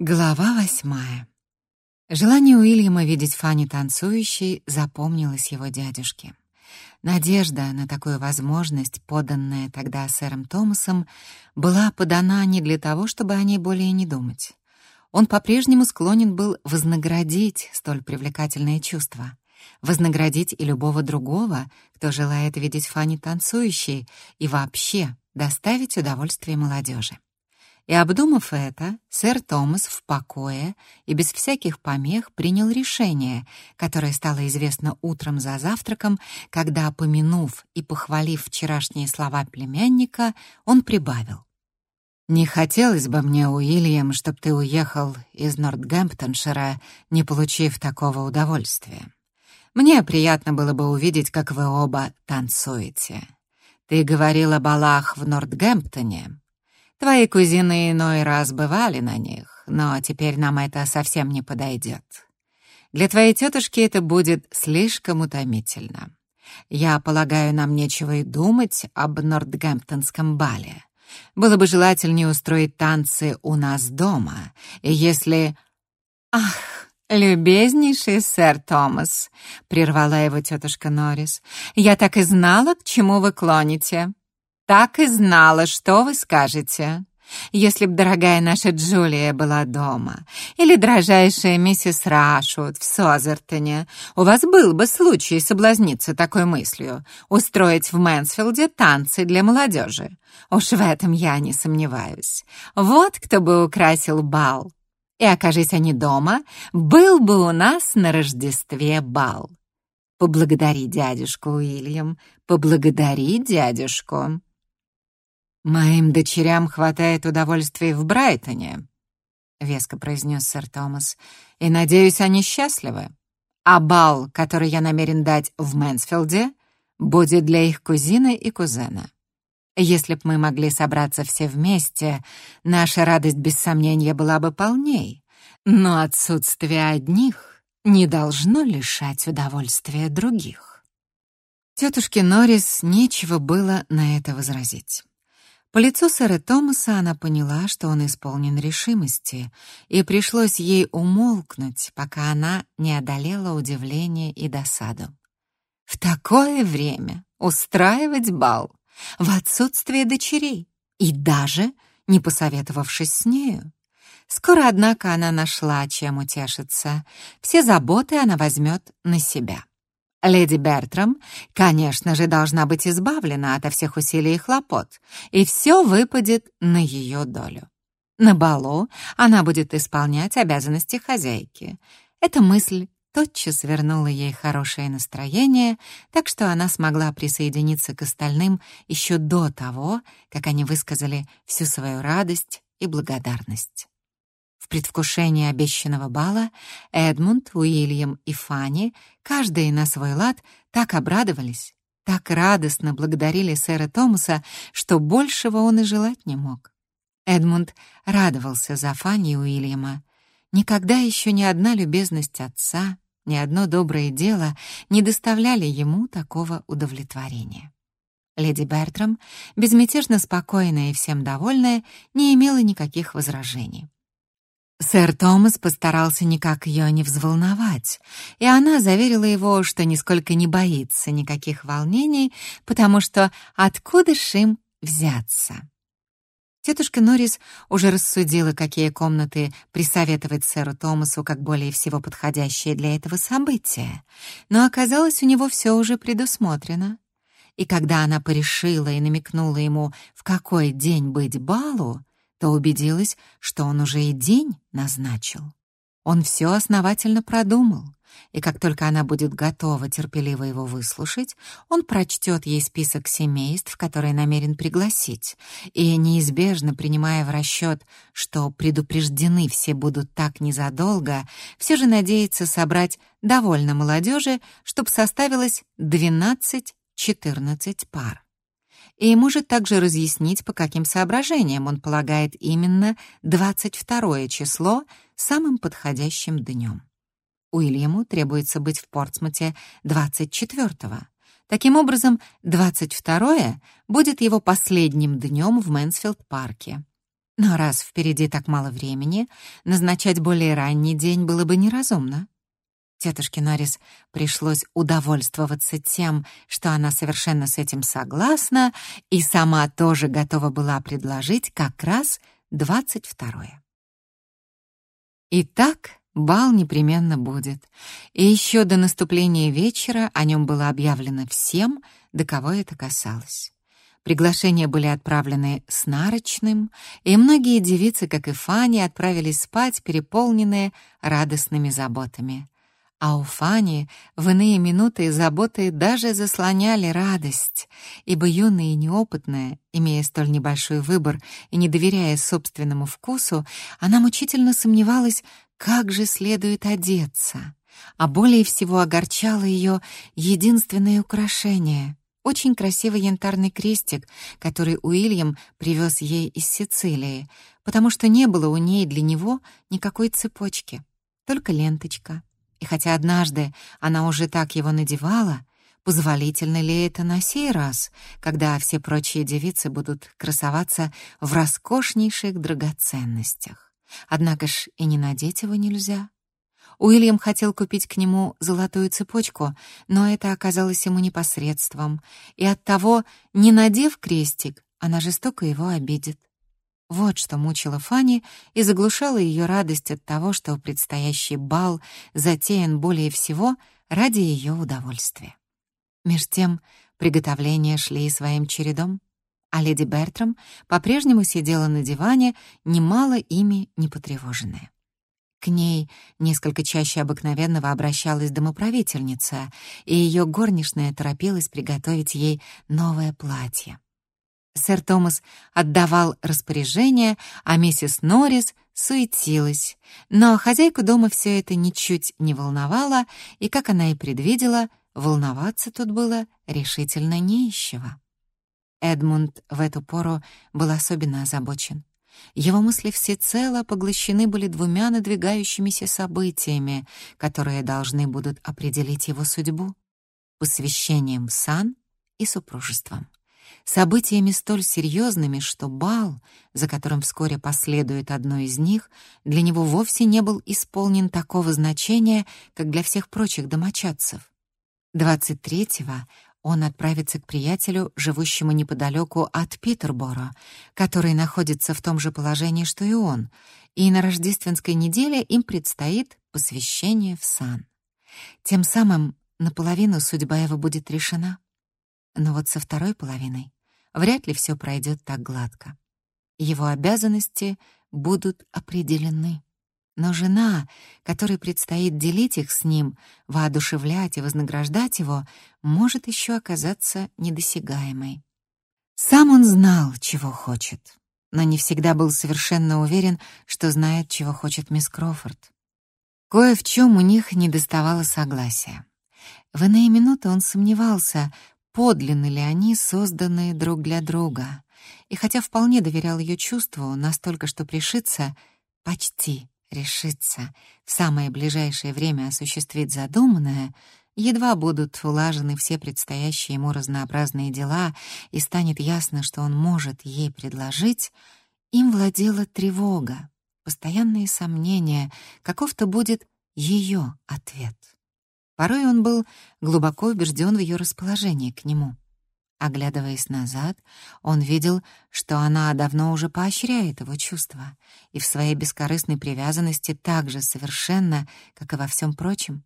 Глава восьмая. Желание Уильяма видеть Фанни танцующей запомнилось его дядюшке. Надежда на такую возможность, поданная тогда сэром Томасом, была подана не для того, чтобы о ней более не думать. Он по-прежнему склонен был вознаградить столь привлекательное чувство, вознаградить и любого другого, кто желает видеть Фанни танцующей, и вообще доставить удовольствие молодежи. И обдумав это, сэр Томас в покое и без всяких помех принял решение, которое стало известно утром за завтраком, когда, помянув и похвалив вчерашние слова племянника, он прибавил. «Не хотелось бы мне, Уильям, чтобы ты уехал из Нортгемптоншира, не получив такого удовольствия. Мне приятно было бы увидеть, как вы оба танцуете. Ты говорил о балах в Нортгемптоне, Твои кузины иной раз бывали на них, но теперь нам это совсем не подойдет. Для твоей тетушки это будет слишком утомительно. Я полагаю, нам нечего и думать об Нортгемптонском бале. Было бы желательнее устроить танцы у нас дома, если... Ах, «Любезнейший сэр Томас», — прервала его тетушка Норрис, — «я так и знала, к чему вы клоните. Так и знала, что вы скажете. Если б дорогая наша Джулия была дома, или дрожайшая миссис Рашут в Созертоне, у вас был бы случай соблазниться такой мыслью, устроить в Мэнсфилде танцы для молодежи. Уж в этом я не сомневаюсь. Вот кто бы украсил бал. И, окажись они дома, был бы у нас на Рождестве бал. Поблагодари дядюшку, Уильям, поблагодари дядюшку. «Моим дочерям хватает удовольствия в Брайтоне», — веско произнес сэр Томас, «и, надеюсь, они счастливы. А бал, который я намерен дать в Мэнсфилде, будет для их кузины и кузена. Если б мы могли собраться все вместе, наша радость без сомнения была бы полней, но отсутствие одних не должно лишать удовольствия других». Тетушке Норрис нечего было на это возразить. По лицу сэра Томаса она поняла, что он исполнен решимости, и пришлось ей умолкнуть, пока она не одолела удивление и досаду. В такое время устраивать бал в отсутствие дочерей и даже не посоветовавшись с нею. Скоро, однако, она нашла, чем утешиться. Все заботы она возьмет на себя. Леди Бертрам, конечно же, должна быть избавлена ото всех усилий и хлопот, и все выпадет на ее долю. На балу она будет исполнять обязанности хозяйки. Эта мысль тотчас вернула ей хорошее настроение, так что она смогла присоединиться к остальным еще до того, как они высказали всю свою радость и благодарность. В предвкушении обещанного бала Эдмунд, Уильям и Фанни, каждый на свой лад, так обрадовались, так радостно благодарили сэра Томаса, что большего он и желать не мог. Эдмунд радовался за Фанни и Уильяма. Никогда еще ни одна любезность отца, ни одно доброе дело не доставляли ему такого удовлетворения. Леди Бертрам, безмятежно спокойная и всем довольная, не имела никаких возражений. Сэр Томас постарался никак ее не взволновать, и она заверила его, что нисколько не боится никаких волнений, потому что откуда ж им взяться? Тетушка Норрис уже рассудила, какие комнаты присоветовать сэру Томасу как более всего подходящие для этого события, но оказалось, у него все уже предусмотрено. И когда она порешила и намекнула ему, в какой день быть балу, то убедилась, что он уже и день назначил. Он все основательно продумал, и как только она будет готова терпеливо его выслушать, он прочтет ей список семейств, которые намерен пригласить, и, неизбежно принимая в расчет, что предупреждены все будут так незадолго, все же надеется собрать довольно молодежи, чтобы составилось 12-14 пар и может также разъяснить, по каким соображениям он полагает именно 22 число самым подходящим днем. Уильяму требуется быть в Портсмуте 24-го. Таким образом, 22 будет его последним днем в Мэнсфилд-парке. Но раз впереди так мало времени, назначать более ранний день было бы неразумно. Тетушке Норрис пришлось удовольствоваться тем, что она совершенно с этим согласна и сама тоже готова была предложить как раз двадцать второе. Итак, бал непременно будет, и еще до наступления вечера о нем было объявлено всем, до кого это касалось. Приглашения были отправлены с нарочным, и многие девицы, как и Фанни, отправились спать, переполненные радостными заботами. А у Фани в иные минуты заботы даже заслоняли радость, ибо юная и неопытная, имея столь небольшой выбор и не доверяя собственному вкусу, она мучительно сомневалась, как же следует одеться. А более всего огорчало ее единственное украшение — очень красивый янтарный крестик, который Уильям привез ей из Сицилии, потому что не было у ней для него никакой цепочки, только ленточка. И хотя однажды она уже так его надевала, позволительно ли это на сей раз, когда все прочие девицы будут красоваться в роскошнейших драгоценностях? Однако ж и не надеть его нельзя. Уильям хотел купить к нему золотую цепочку, но это оказалось ему непосредством, и оттого, не надев крестик, она жестоко его обидит. Вот что мучило Фанни и заглушало ее радость от того, что предстоящий бал затеян более всего ради ее удовольствия. Меж тем приготовления шли своим чередом, а леди Бертрам по-прежнему сидела на диване, немало ими не потревоженная. К ней несколько чаще обыкновенного обращалась домоправительница, и ее горничная торопилась приготовить ей новое платье. Сэр Томас отдавал распоряжение, а миссис Норрис суетилась, но хозяйку дома все это ничуть не волновало, и, как она и предвидела, волноваться тут было решительно не. Эдмунд в эту пору был особенно озабочен. Его мысли всецело поглощены были двумя надвигающимися событиями, которые должны будут определить его судьбу — посвящением сан и супружеством. Событиями столь серьезными, что бал, за которым вскоре последует одно из них, для него вовсе не был исполнен такого значения, как для всех прочих домочадцев. 23-го он отправится к приятелю, живущему неподалеку от Питерборо, который находится в том же положении, что и он, и на рождественской неделе им предстоит посвящение в сан. Тем самым наполовину судьба его будет решена. Но вот со второй половиной вряд ли все пройдет так гладко. Его обязанности будут определены. Но жена, которой предстоит делить их с ним, воодушевлять и вознаграждать его, может еще оказаться недосягаемой. Сам он знал, чего хочет, но не всегда был совершенно уверен, что знает, чего хочет мисс Крофорд. Кое в чем у них недоставало согласия. В иные минуты он сомневался, подлинны ли они созданы друг для друга, и хотя вполне доверял ее чувству, настолько, что пришиться почти решиться в самое ближайшее время осуществить задуманное, едва будут улажены все предстоящие ему разнообразные дела и станет ясно, что он может ей предложить, им владела тревога, постоянные сомнения, каков-то будет ее ответ. Порой он был глубоко убежден в ее расположении к нему. Оглядываясь назад, он видел, что она давно уже поощряет его чувства и в своей бескорыстной привязанности так же совершенно, как и во всем прочем.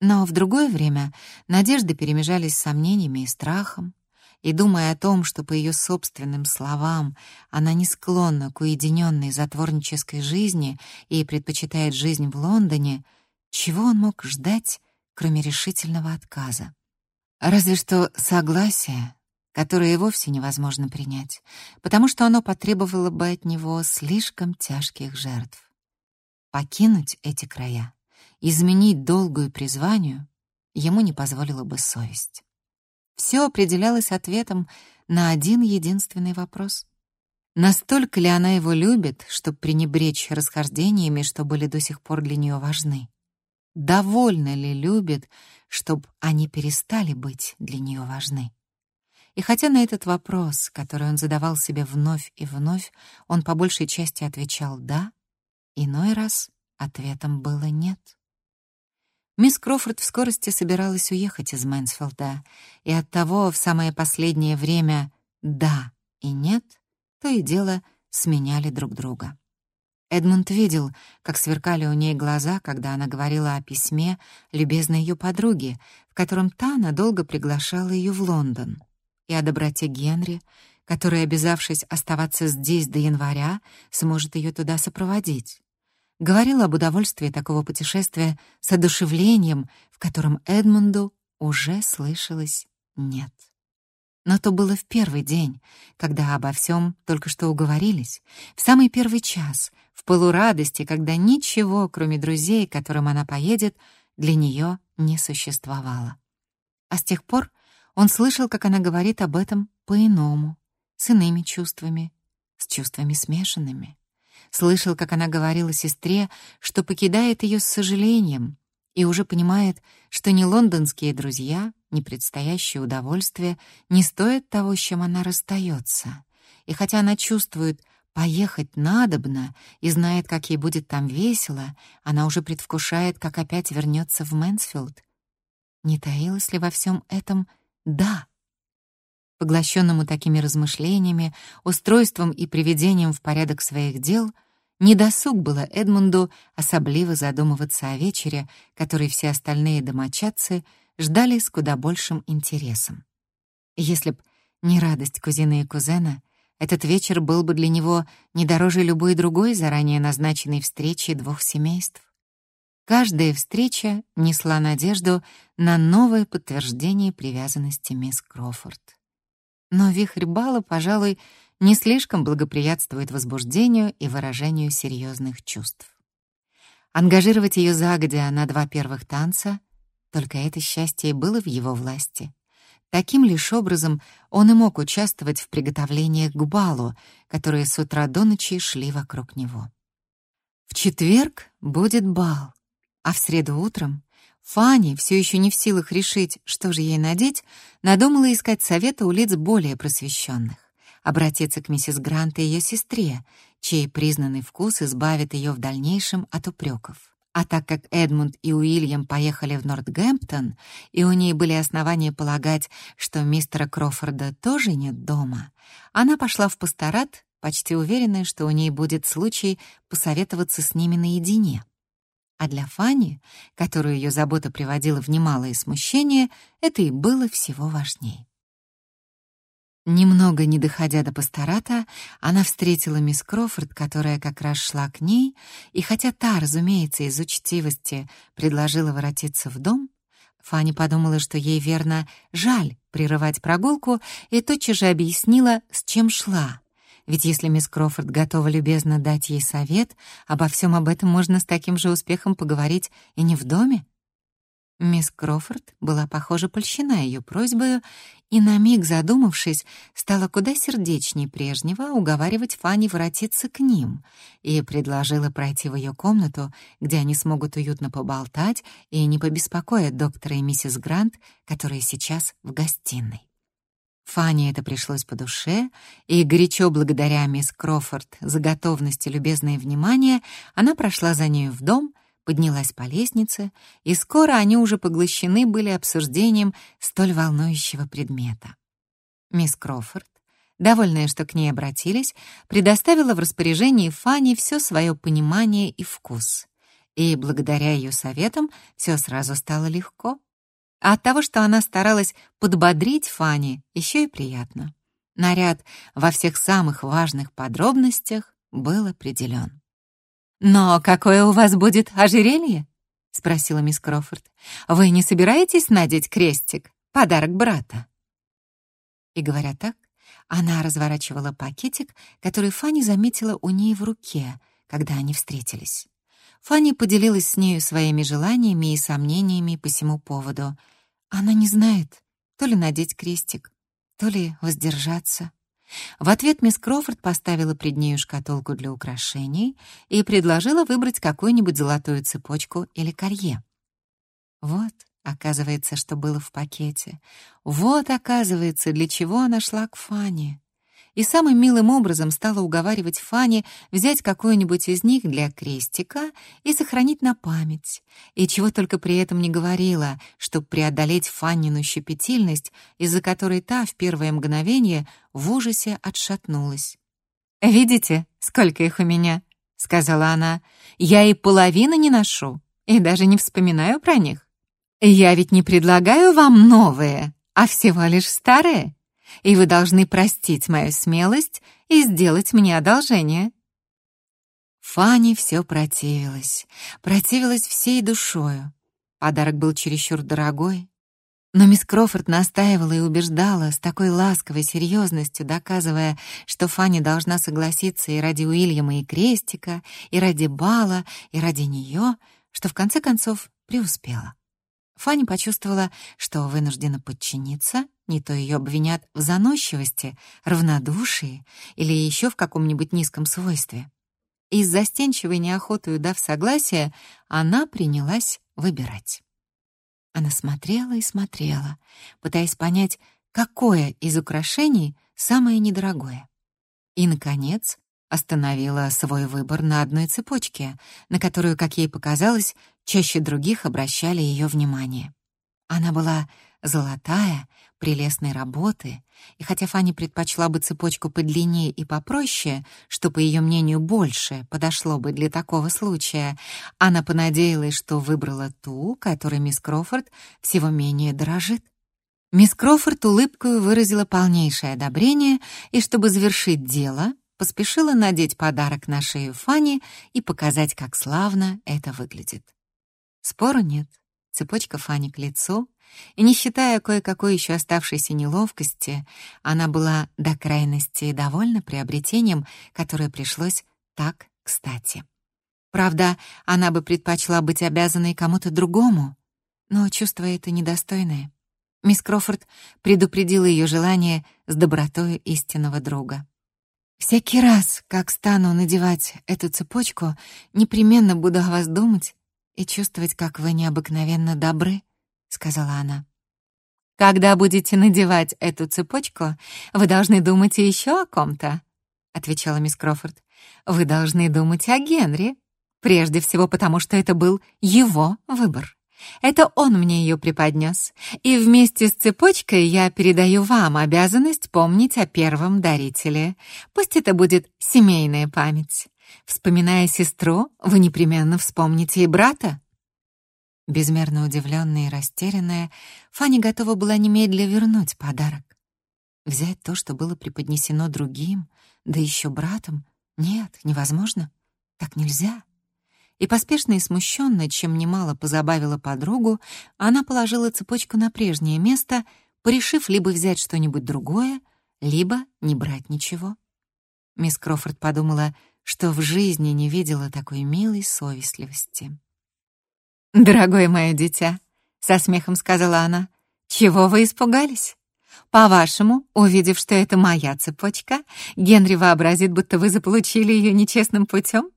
Но в другое время надежды перемежались с сомнениями и страхом, и, думая о том, что по ее собственным словам она не склонна к уединенной затворнической жизни и предпочитает жизнь в Лондоне, чего он мог ждать, кроме решительного отказа? Разве что согласие, которое вовсе невозможно принять, потому что оно потребовало бы от него слишком тяжких жертв. Покинуть эти края, изменить долгую призванию ему не позволила бы совесть. Все определялось ответом на один единственный вопрос. Настолько ли она его любит, чтобы пренебречь расхождениями, что были до сих пор для нее важны? Довольно ли любит, чтобы они перестали быть для нее важны? И хотя на этот вопрос, который он задавал себе вновь и вновь, он по большей части отвечал «да», иной раз ответом было «нет». Мисс Крофорд в скорости собиралась уехать из Мэнсфилда, и оттого в самое последнее время «да» и «нет» то и дело сменяли друг друга. Эдмунд видел, как сверкали у ней глаза, когда она говорила о письме любезной ее подруги, в котором та надолго приглашала ее в Лондон, и о доброте Генри, который, обязавшись оставаться здесь до января, сможет ее туда сопроводить. Говорил об удовольствии такого путешествия с одушевлением, в котором Эдмунду уже слышалось «нет». Но то было в первый день, когда обо всем только что уговорились, в самый первый час, в пылу радости, когда ничего, кроме друзей, к которым она поедет, для нее не существовало. А с тех пор он слышал, как она говорит об этом по-иному, с иными чувствами, с чувствами смешанными. Слышал, как она говорила сестре, что покидает ее с сожалением, и уже понимает, что ни лондонские друзья, ни предстоящее удовольствие не стоят того, с чем она расстается. И хотя она чувствует, поехать надобно и знает, как ей будет там весело, она уже предвкушает, как опять вернется в Мэнсфилд. Не таилось ли во всем этом «да»? Поглощенному такими размышлениями, устройством и приведением в порядок своих дел — Недосуг было Эдмунду особливо задумываться о вечере, который все остальные домочадцы ждали с куда большим интересом. Если б не радость кузины и кузена, этот вечер был бы для него не дороже любой другой заранее назначенной встречи двух семейств. Каждая встреча несла надежду на новое подтверждение привязанности мисс Крофорд. Но вихрь бала, пожалуй, не слишком благоприятствует возбуждению и выражению серьезных чувств. Ангажировать ее загодя на два первых танца — только это счастье было в его власти. Таким лишь образом он и мог участвовать в приготовлениях к балу, которые с утра до ночи шли вокруг него. В четверг будет бал, а в среду утром Фанни, все еще не в силах решить, что же ей надеть, надумала искать совета у лиц более просвещенных обратиться к миссис Грант и ее сестре, чей признанный вкус избавит ее в дальнейшем от упреков. А так как Эдмунд и Уильям поехали в Нортгемптон, и у ней были основания полагать, что мистера Крофорда тоже нет дома, она пошла в пасторат, почти уверенная, что у ней будет случай посоветоваться с ними наедине. А для Фани, которую ее забота приводила в немалое смущение, это и было всего важней. Немного не доходя до пастората, она встретила мисс Крофорд, которая как раз шла к ней, и хотя та, разумеется, из учтивости предложила воротиться в дом, Фанни подумала, что ей, верно, жаль прерывать прогулку, и тотчас же объяснила, с чем шла. Ведь если мисс Крофорд готова любезно дать ей совет, обо всем об этом можно с таким же успехом поговорить и не в доме. Мисс Крофорд была, похоже, польщена ее просьбою и, на миг задумавшись, стала куда сердечнее прежнего уговаривать Фанни воротиться к ним и предложила пройти в ее комнату, где они смогут уютно поболтать и не побеспокоят доктора и миссис Грант, которые сейчас в гостиной. Фанни это пришлось по душе, и, горячо благодаря мисс Крофорд за готовность и любезное внимание, она прошла за нею в дом — поднялась по лестнице, и скоро они уже поглощены были обсуждением столь волнующего предмета. Мисс Крофорд, довольная, что к ней обратились, предоставила в распоряжении Фанни все свое понимание и вкус. И благодаря ее советам все сразу стало легко. А от того, что она старалась подбодрить Фанни, еще и приятно. Наряд во всех самых важных подробностях был определен. «Но какое у вас будет ожерелье?» — спросила мисс Крофорд. «Вы не собираетесь надеть крестик? Подарок брата?» И говоря так, она разворачивала пакетик, который Фанни заметила у ней в руке, когда они встретились. Фанни поделилась с нею своими желаниями и сомнениями по всему поводу. Она не знает, то ли надеть крестик, то ли воздержаться. В ответ мисс Крофорд поставила пред нею шкатулку для украшений и предложила выбрать какую-нибудь золотую цепочку или колье. Вот, оказывается, что было в пакете. Вот, оказывается, для чего она шла к Фане и самым милым образом стала уговаривать Фанни взять какой-нибудь из них для крестика и сохранить на память, и чего только при этом не говорила, чтобы преодолеть Фаннину щепетильность, из-за которой та в первое мгновение в ужасе отшатнулась. «Видите, сколько их у меня?» — сказала она. «Я и половины не ношу, и даже не вспоминаю про них. Я ведь не предлагаю вам новые, а всего лишь старые» и вы должны простить мою смелость и сделать мне одолжение». Фанни все противилась, противилась всей душою. Подарок был чересчур дорогой, но мисс Крофорд настаивала и убеждала с такой ласковой серьезностью, доказывая, что Фанни должна согласиться и ради Уильяма и Крестика, и ради Бала, и ради нее, что в конце концов преуспела. Фанни почувствовала, что вынуждена подчиниться, не то ее обвинят в заносчивости, равнодушии или еще в каком-нибудь низком свойстве. И с застенчивой неохотой дав согласие, она принялась выбирать. Она смотрела и смотрела, пытаясь понять, какое из украшений самое недорогое. И, наконец, остановила свой выбор на одной цепочке, на которую, как ей показалось, чаще других обращали ее внимание. Она была золотая, прелестной работы, и хотя Фанни предпочла бы цепочку подлиннее и попроще, что, по ее мнению, больше подошло бы для такого случая, она понадеялась, что выбрала ту, которой мисс Крофорд всего менее дорожит. Мисс Крофорд улыбкою выразила полнейшее одобрение, и чтобы завершить дело, поспешила надеть подарок на шею Фанни и показать, как славно это выглядит. Спору нет. Цепочка Фанни к лицу, и не считая кое-какой еще оставшейся неловкости, она была до крайности довольна приобретением, которое пришлось так кстати. Правда, она бы предпочла быть обязанной кому-то другому, но чувствуя это недостойное. Мисс Крофорд предупредила ее желание с добротой истинного друга. Всякий раз, как стану надевать эту цепочку, непременно буду о вас думать и чувствовать, как вы необыкновенно добры, сказала она. Когда будете надевать эту цепочку, вы должны думать еще о ком-то, отвечала мисс Крофорд. Вы должны думать о Генри, прежде всего потому, что это был его выбор. Это он мне ее преподнес, и вместе с цепочкой я передаю вам обязанность помнить о первом дарителе. Пусть это будет семейная память. Вспоминая сестру, вы непременно вспомните и брата. Безмерно удивленная и растерянная, Фанни готова была немедля вернуть подарок. Взять то, что было преподнесено другим, да еще братом, нет, невозможно. Так нельзя и поспешно и смущенно, чем немало позабавила подругу, она положила цепочку на прежнее место, порешив либо взять что-нибудь другое, либо не брать ничего. Мисс Крофорд подумала, что в жизни не видела такой милой совестливости. «Дорогое мое дитя», — со смехом сказала она, — «чего вы испугались? По-вашему, увидев, что это моя цепочка, Генри вообразит, будто вы заполучили ее нечестным путем?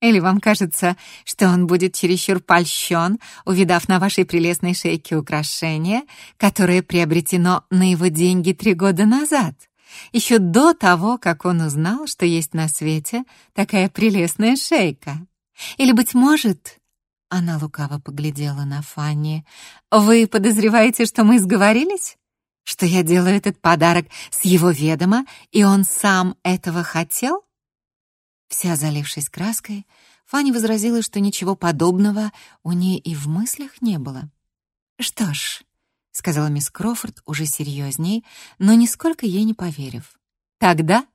Или вам кажется, что он будет чересчур польщен, увидав на вашей прелестной шейке украшение, которое приобретено на его деньги три года назад, еще до того, как он узнал, что есть на свете такая прелестная шейка? Или, быть может, она лукаво поглядела на Фанни. «Вы подозреваете, что мы сговорились? Что я делаю этот подарок с его ведома, и он сам этого хотел?» Вся залившись краской, Фанни возразила, что ничего подобного у нее и в мыслях не было. «Что ж», — сказала мисс Крофорд уже серьезней, но нисколько ей не поверив. «Тогда,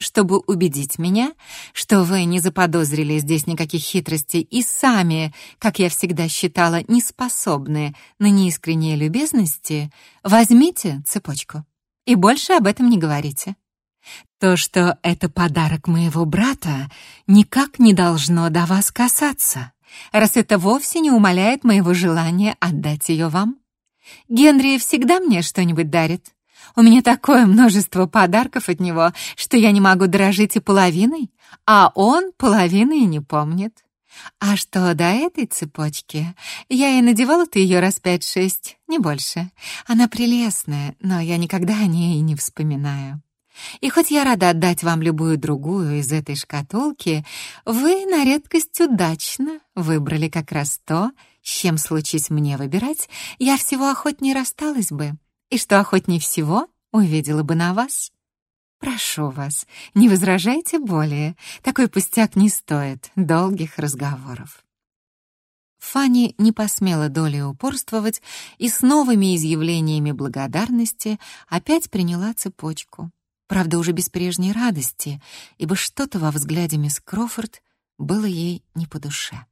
чтобы убедить меня, что вы не заподозрили здесь никаких хитростей и сами, как я всегда считала, не способны на неискренние любезности, возьмите цепочку и больше об этом не говорите. То, что это подарок моего брата, никак не должно до вас касаться, раз это вовсе не умаляет моего желания отдать ее вам. Генри всегда мне что-нибудь дарит. У меня такое множество подарков от него, что я не могу дорожить и половиной, а он половины и не помнит. А что до этой цепочки? Я и надевала-то ее раз пять-шесть, не больше. Она прелестная, но я никогда о ней не вспоминаю. И хоть я рада отдать вам любую другую из этой шкатулки, вы на редкость удачно выбрали как раз то, с чем случись мне выбирать, я всего охотнее рассталась бы, и что охотнее всего увидела бы на вас. Прошу вас, не возражайте более. Такой пустяк не стоит долгих разговоров. Фанни не посмела долей упорствовать и с новыми изъявлениями благодарности опять приняла цепочку. Правда, уже без прежней радости, ибо что-то во взгляде мисс Крофорд было ей не по душе.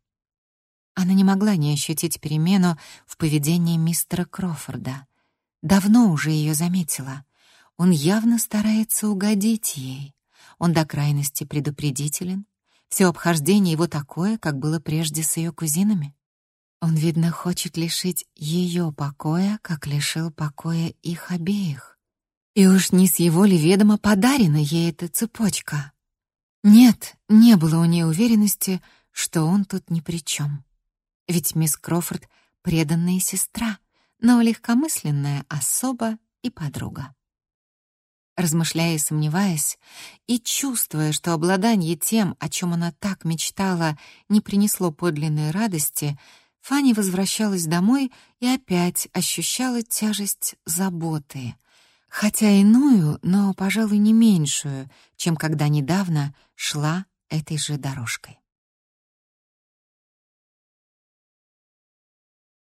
Она не могла не ощутить перемену в поведении мистера Крофорда. Давно уже ее заметила. Он явно старается угодить ей. Он до крайности предупредителен. Все обхождение его такое, как было прежде с ее кузинами. Он, видно, хочет лишить ее покоя, как лишил покоя их обеих. И уж не с его ли ведомо подарена ей эта цепочка? Нет, не было у нее уверенности, что он тут ни при чем. Ведь мисс Крофорд — преданная сестра, но легкомысленная особа и подруга. Размышляя и сомневаясь, и чувствуя, что обладание тем, о чем она так мечтала, не принесло подлинной радости, Фанни возвращалась домой и опять ощущала тяжесть заботы, хотя иную, но, пожалуй, не меньшую, чем когда недавно шла этой же дорожкой.